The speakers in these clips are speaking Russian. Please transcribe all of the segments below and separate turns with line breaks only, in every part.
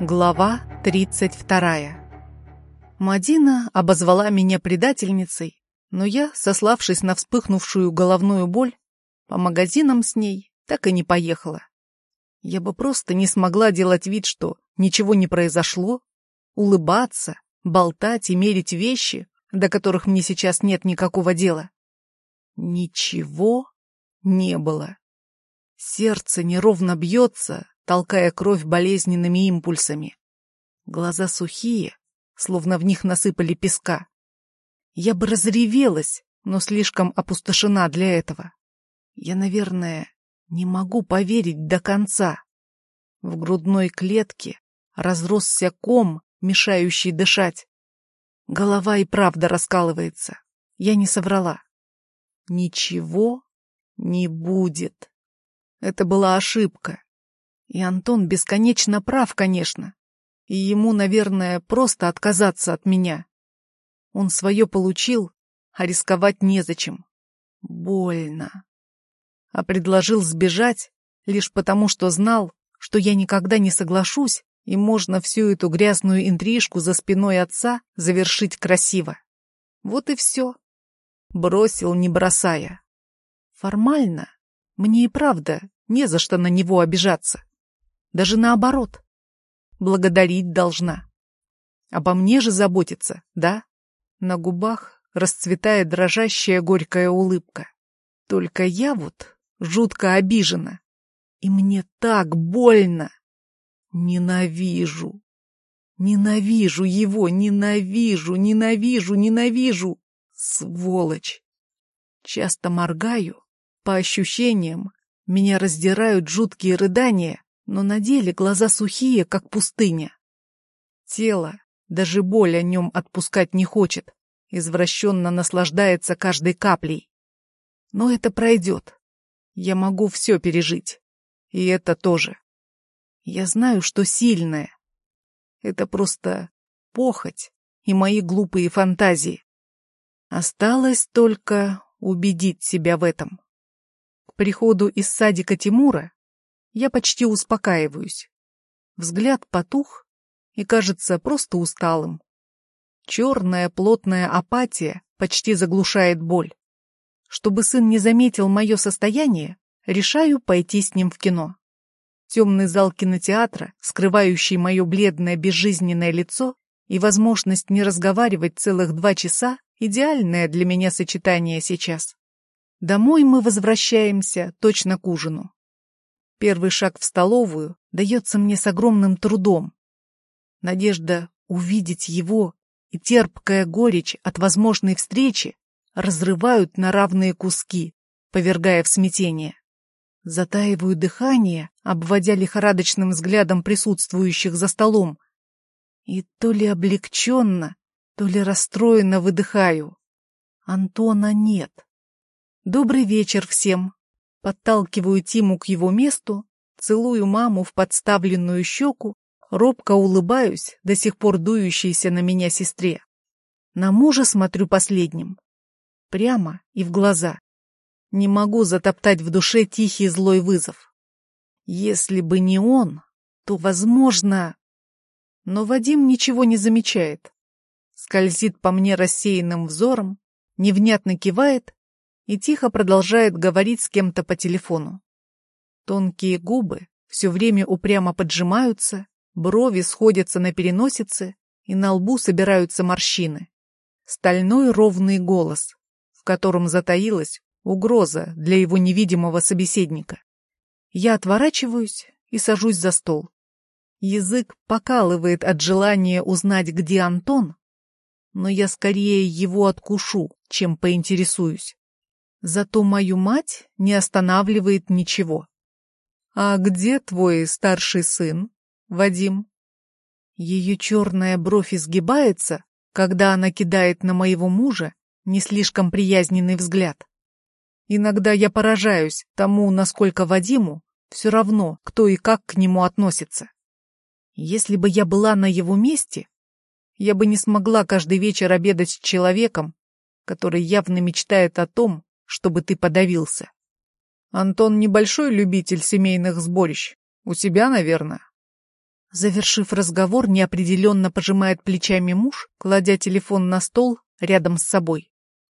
Глава 32. Мадина обозвала меня предательницей, но я, сославшись на вспыхнувшую головную боль, по магазинам с ней так и не поехала. Я бы просто не смогла делать вид, что ничего не произошло, улыбаться, болтать и мерить вещи, до которых мне сейчас нет никакого дела. Ничего не было. Сердце неровно бьется, толкая кровь болезненными импульсами. Глаза сухие, словно в них насыпали песка. Я бы разревелась, но слишком опустошена для этого. Я, наверное, не могу поверить до конца. В грудной клетке разросся ком, мешающий дышать. Голова и правда раскалывается. Я не соврала. Ничего не будет. Это была ошибка. И Антон бесконечно прав, конечно. И ему, наверное, просто отказаться от меня. Он свое получил, а рисковать незачем. Больно. А предложил сбежать лишь потому, что знал, что я никогда не соглашусь, и можно всю эту грязную интрижку за спиной отца завершить красиво. Вот и все. Бросил, не бросая. Формально мне и правда не за что на него обижаться. Даже наоборот. Благодарить должна. Обо мне же заботиться, да? На губах расцветает дрожащая горькая улыбка. Только я вот жутко обижена. И мне так больно. Ненавижу. Ненавижу его, ненавижу, ненавижу, ненавижу. Сволочь. Часто моргаю. По ощущениям, меня раздирают жуткие рыдания, но на деле глаза сухие, как пустыня. Тело, даже боль о нем отпускать не хочет, извращенно наслаждается каждой каплей. Но это пройдет. Я могу все пережить. И это тоже. Я знаю, что сильное. Это просто похоть и мои глупые фантазии. Осталось только убедить себя в этом. К приходу из садика Тимура я почти успокаиваюсь. Взгляд потух и кажется просто усталым. Черная плотная апатия почти заглушает боль. Чтобы сын не заметил мое состояние, решаю пойти с ним в кино. Темный зал кинотеатра, скрывающий мое бледное безжизненное лицо и возможность не разговаривать целых два часа, идеальное для меня сочетание сейчас. Домой мы возвращаемся точно к ужину. Первый шаг в столовую дается мне с огромным трудом. Надежда увидеть его и терпкая горечь от возможной встречи разрывают на равные куски, повергая в смятение. Затаиваю дыхание, обводя лихорадочным взглядом присутствующих за столом, и то ли облегченно, то ли расстроенно выдыхаю. Антона нет. Добрый вечер всем. Подталкиваю Тиму к его месту, целую маму в подставленную щеку, робко улыбаюсь, до сих пор дующейся на меня сестре. На мужа смотрю последним. Прямо и в глаза. Не могу затоптать в душе тихий злой вызов. Если бы не он, то, возможно... Но Вадим ничего не замечает. Скользит по мне рассеянным взором, невнятно кивает и тихо продолжает говорить с кем-то по телефону. Тонкие губы все время упрямо поджимаются, брови сходятся на переносице, и на лбу собираются морщины. Стальной ровный голос, в котором затаилась угроза для его невидимого собеседника. Я отворачиваюсь и сажусь за стол. Язык покалывает от желания узнать, где Антон, но я скорее его откушу, чем поинтересуюсь. Зато мою мать не останавливает ничего. «А где твой старший сын, Вадим?» Ее черная бровь изгибается, когда она кидает на моего мужа не слишком приязненный взгляд. Иногда я поражаюсь тому, насколько Вадиму все равно, кто и как к нему относится. Если бы я была на его месте, я бы не смогла каждый вечер обедать с человеком, который явно мечтает о том, чтобы ты подавился. Антон небольшой любитель семейных сборищ. У тебя, наверное. Завершив разговор, неопределенно пожимает плечами муж, кладя телефон на стол рядом с собой.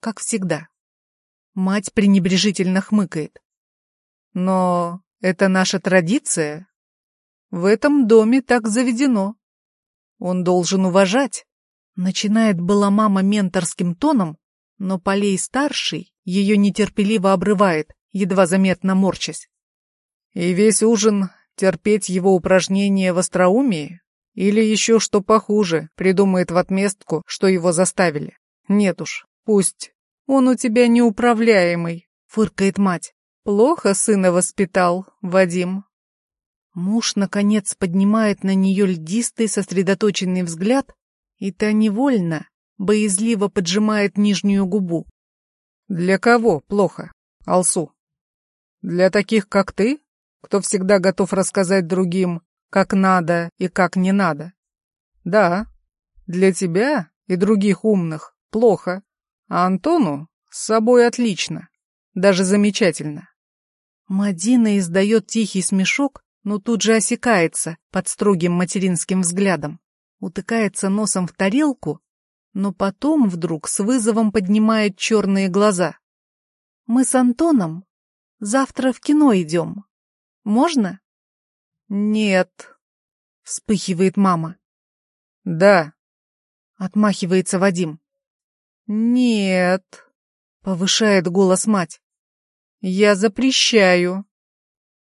Как всегда. Мать пренебрежительно хмыкает. Но это наша традиция. В этом доме так заведено. Он должен уважать. Начинает была мама менторским тоном, но Полей-старший ее нетерпеливо обрывает, едва заметно морчась. И весь ужин терпеть его упражнения в остроумии? Или еще что похуже, придумает в отместку, что его заставили? Нет уж, пусть. Он у тебя неуправляемый, фыркает мать. Плохо сына воспитал, Вадим. Муж, наконец, поднимает на нее льдистый, сосредоточенный взгляд, и та невольно, боязливо поджимает нижнюю губу. «Для кого плохо, Алсу? Для таких, как ты, кто всегда готов рассказать другим, как надо и как не надо? Да, для тебя и других умных плохо, а Антону с собой отлично, даже замечательно». Мадина издает тихий смешок, но тут же осекается под строгим материнским взглядом, утыкается носом в тарелку но потом вдруг с вызовом поднимает черные глаза. «Мы с Антоном завтра в кино идем. Можно?» «Нет», — вспыхивает мама. «Да», — отмахивается Вадим. «Нет», — повышает голос мать. «Я запрещаю».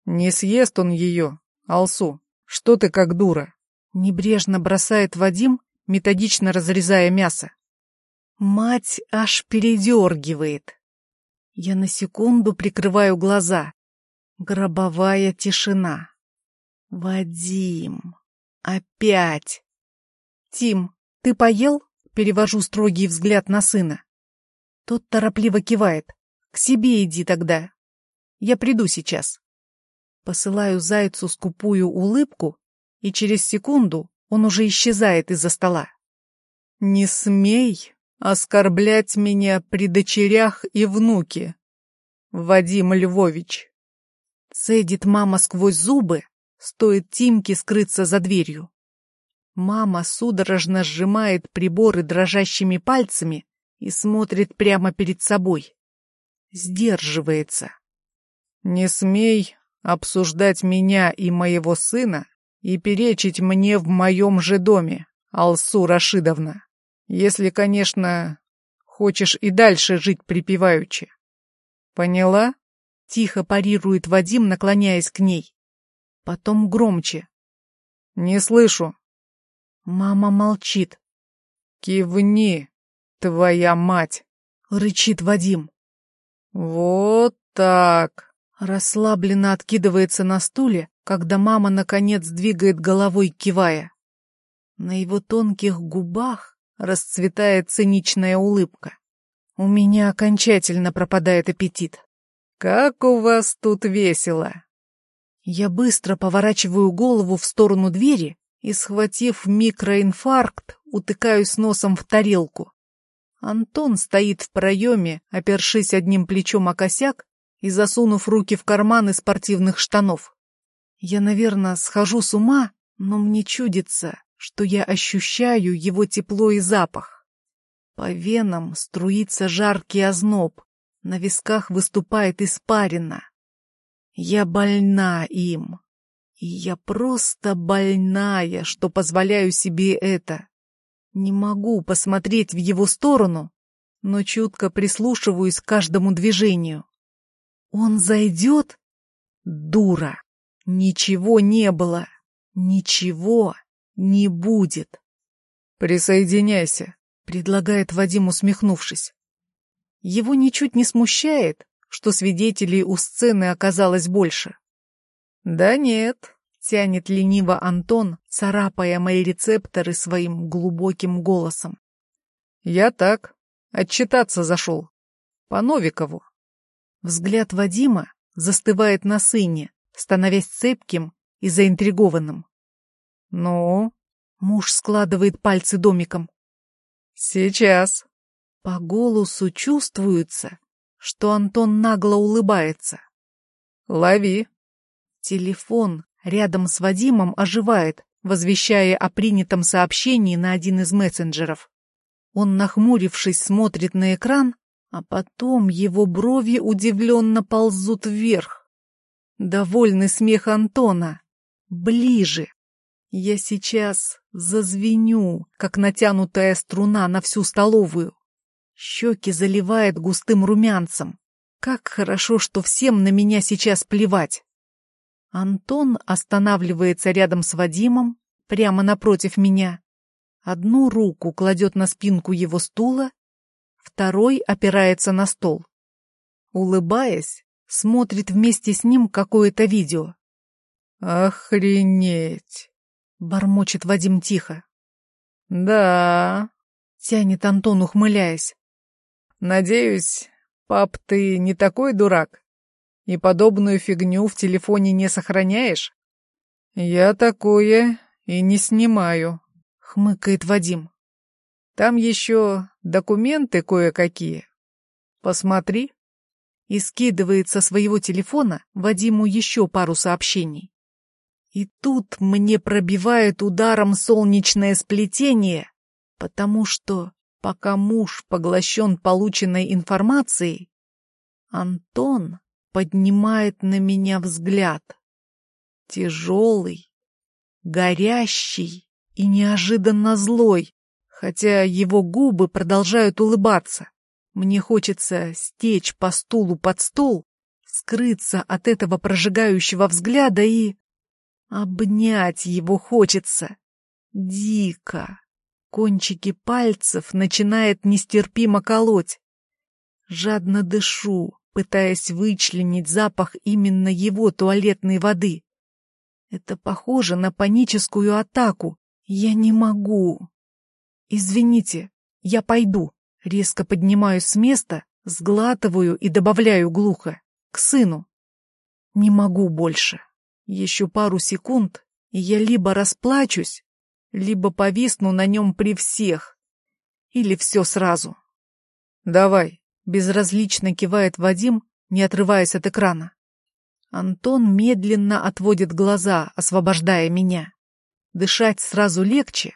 «Не съест он ее, Алсу. Что ты как дура?» Небрежно бросает Вадим методично разрезая мясо. Мать аж передергивает. Я на секунду прикрываю глаза. Гробовая тишина. Вадим. Опять. Тим, ты поел? Перевожу строгий взгляд на сына. Тот торопливо кивает. К себе иди тогда. Я приду сейчас. Посылаю зайцу скупую улыбку, и через секунду он уже исчезает из-за стола. «Не смей оскорблять меня при дочерях и внуке, Вадим Львович!» Цедит мама сквозь зубы, стоит Тимке скрыться за дверью. Мама судорожно сжимает приборы дрожащими пальцами и смотрит прямо перед собой. Сдерживается. «Не смей обсуждать меня и моего сына и перечить мне в моем же доме, Алсу Рашидовна. Если, конечно, хочешь и дальше жить припеваючи. Поняла? Тихо парирует Вадим, наклоняясь к ней. Потом громче. Не слышу. Мама молчит. Кивни, твоя мать, рычит Вадим. Вот так. Расслабленно откидывается на стуле, когда мама, наконец, двигает головой, кивая. На его тонких губах расцветает циничная улыбка. У меня окончательно пропадает аппетит. «Как у вас тут весело!» Я быстро поворачиваю голову в сторону двери и, схватив микроинфаркт, утыкаюсь носом в тарелку. Антон стоит в проеме, опершись одним плечом о косяк и засунув руки в карманы спортивных штанов. Я, наверное, схожу с ума, но мне чудится, что я ощущаю его тепло и запах. По венам струится жаркий озноб, на висках выступает испарина. Я больна им. И я просто больная, что позволяю себе это. Не могу посмотреть в его сторону, но чутко прислушиваюсь к каждому движению. Он зайдет? Дура! Ничего не было. Ничего не будет. Присоединяйся, предлагает Вадим, усмехнувшись. Его ничуть не смущает, что свидетелей у сцены оказалось больше. Да нет, тянет лениво Антон, царапая мои рецепторы своим глубоким голосом. Я так, отчитаться зашел. По Новикову. Взгляд Вадима застывает на сыне, становясь цепким и заинтригованным. «Ну?» — муж складывает пальцы домиком. «Сейчас». По голосу чувствуется, что Антон нагло улыбается. «Лови». Телефон рядом с Вадимом оживает, возвещая о принятом сообщении на один из мессенджеров. Он, нахмурившись, смотрит на экран, а потом его брови удивленно ползут вверх. Довольный смех Антона. Ближе. Я сейчас зазвеню, как натянутая струна на всю столовую. Щеки заливает густым румянцем. Как хорошо, что всем на меня сейчас плевать. Антон останавливается рядом с Вадимом, прямо напротив меня. Одну руку кладет на спинку его стула, второй опирается на стол. Улыбаясь, смотрит вместе с ним какое-то видео. «Охренеть!» — бормочет Вадим тихо. «Да...» — тянет Антон, ухмыляясь. «Надеюсь, пап, ты не такой дурак и подобную фигню в телефоне не сохраняешь?» «Я такое и не снимаю», хмыкает Вадим. Там еще документы кое-какие. Посмотри. И скидывает со своего телефона Вадиму еще пару сообщений. И тут мне пробивает ударом солнечное сплетение, потому что, пока муж поглощен полученной информацией, Антон поднимает на меня взгляд. Тяжелый, горящий и неожиданно злой, хотя его губы продолжают улыбаться. Мне хочется стечь по стулу под стол, скрыться от этого прожигающего взгляда и... Обнять его хочется. Дико. Кончики пальцев начинает нестерпимо колоть. Жадно дышу, пытаясь вычленить запах именно его туалетной воды. Это похоже на паническую атаку, «Я не могу!» «Извините, я пойду!» Резко поднимаюсь с места, сглатываю и добавляю глухо. «К сыну!» «Не могу больше!» Еще пару секунд, и я либо расплачусь, либо повисну на нем при всех. Или все сразу. «Давай!» — безразлично кивает Вадим, не отрываясь от экрана. Антон медленно отводит глаза, освобождая меня. Дышать сразу легче,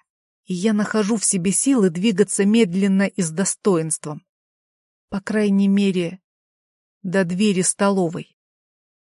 и я нахожу в себе силы двигаться медленно и с достоинством. По крайней мере, до двери столовой.